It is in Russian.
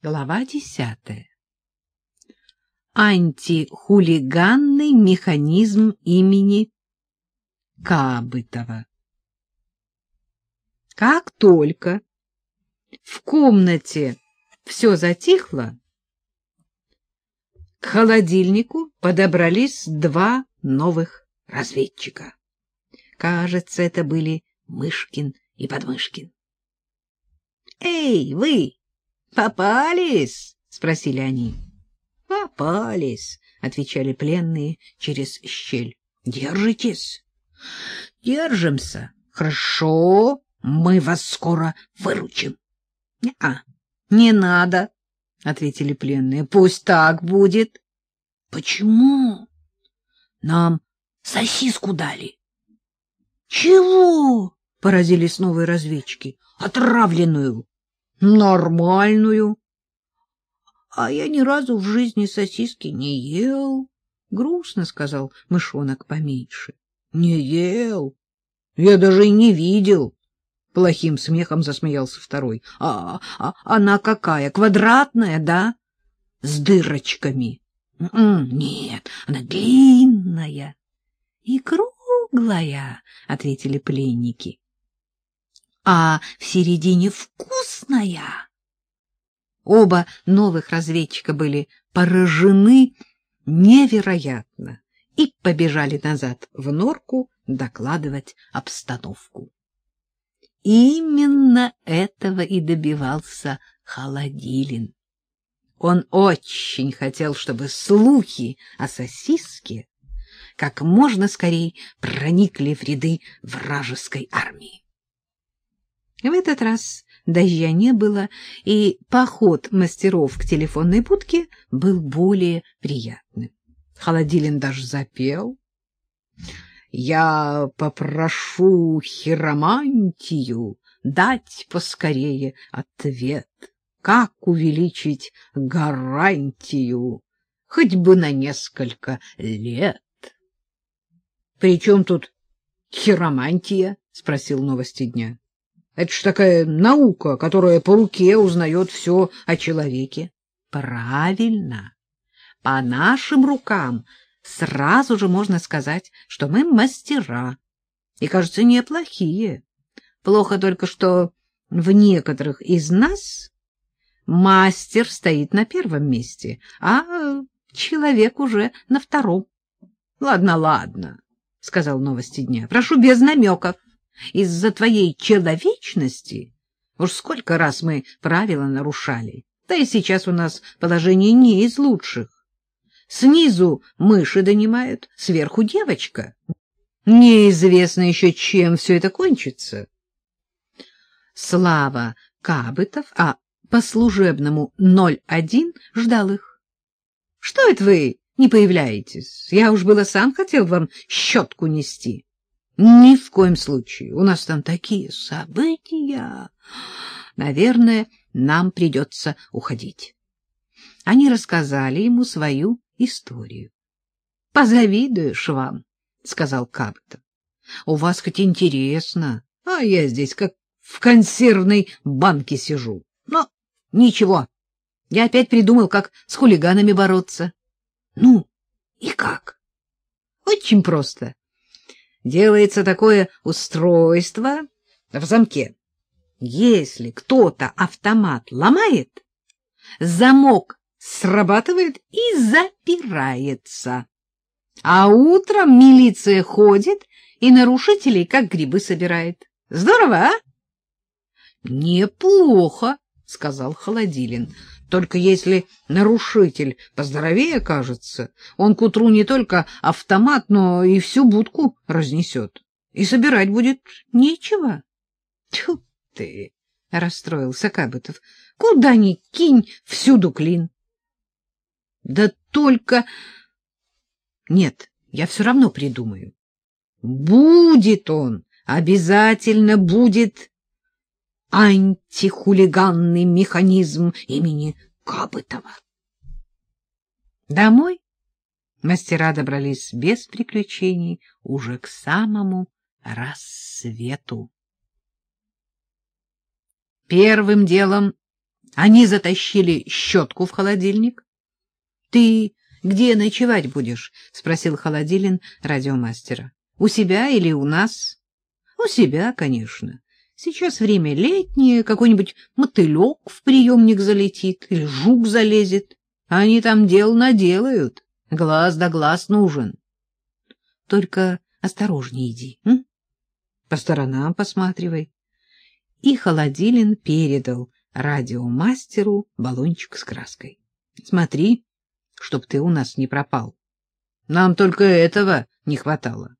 Глава десятая. Антихулиганный механизм имени Кабытова. Как только в комнате все затихло, к холодильнику подобрались два новых разведчика. Кажется, это были Мышкин и Подмышкин. — Эй, вы! Попались? спросили они. Попались, отвечали пленные через щель. Держитесь. Держимся. Хорошо, мы вас скоро выручим. А, не надо, ответили пленные. Пусть так будет. Почему? Нам сосиску дали. Чего? поразились новые разведчики. Отравленную. Нормальную. А я ни разу в жизни сосиски не ел. Грустно сказал мышонок поменьше. Не ел. Я даже и не видел. Плохим смехом засмеялся второй. А, а она какая? Квадратная, да? С дырочками. М-м, нет, она длинная и круглая, ответили пленники а в середине вкусная. Оба новых разведчика были поражены невероятно и побежали назад в норку докладывать обстановку. Именно этого и добивался Холодилин. Он очень хотел, чтобы слухи о сосиске как можно скорее проникли в ряды вражеской армии. В этот раз дождя не было, и поход мастеров к телефонной будке был более приятным. Холодилин даже запел. «Я попрошу хиромантию дать поскорее ответ, как увеличить гарантию, хоть бы на несколько лет». «При чем тут хиромантия?» — спросил новости дня. Это ж такая наука, которая по руке узнает все о человеке. Правильно. По нашим рукам сразу же можно сказать, что мы мастера. И, кажется, неплохие. Плохо только, что в некоторых из нас мастер стоит на первом месте, а человек уже на втором. — Ладно, ладно, — сказал новости дня. — Прошу без намеков. Из-за твоей человечности уж сколько раз мы правила нарушали. Да и сейчас у нас положение не из лучших. Снизу мыши донимают, сверху девочка. Неизвестно еще, чем все это кончится. Слава Кабытов, а по служебному 01 ждал их. — Что это вы не появляетесь? Я уж было сам хотел вам щетку нести. Ни в коем случае. У нас там такие события. Наверное, нам придется уходить. Они рассказали ему свою историю. — Позавидуешь вам, — сказал Каптон. — У вас хоть интересно, а я здесь как в консервной банке сижу. Но ничего, я опять придумал, как с хулиганами бороться. — Ну, и как? — Очень просто делается такое устройство в замке. Если кто-то автомат ломает, замок срабатывает и запирается. А утром милиция ходит и нарушителей как грибы собирает. Здорово, а? Неплохо, сказал Холодилин. Только если нарушитель поздоровее окажется, он к утру не только автомат, но и всю будку разнесет. И собирать будет нечего. Тьфу ты, — расстроился Кабытов. — Куда ни кинь, всюду клин. — Да только... Нет, я все равно придумаю. Будет он, обязательно будет антихулиганный механизм имени Кабытова. Домой мастера добрались без приключений уже к самому рассвету. Первым делом Они затащили щетку в холодильник. — Ты где ночевать будешь? — спросил Холодилин радиомастера. — У себя или у нас? — У себя, конечно. Сейчас время летнее, какой-нибудь мотылек в приемник залетит или жук залезет. Они там дел наделают. Глаз да глаз нужен. Только осторожнее иди, м? По сторонам посматривай. И Холодилин передал радиомастеру баллончик с краской. Смотри, чтоб ты у нас не пропал. Нам только этого не хватало.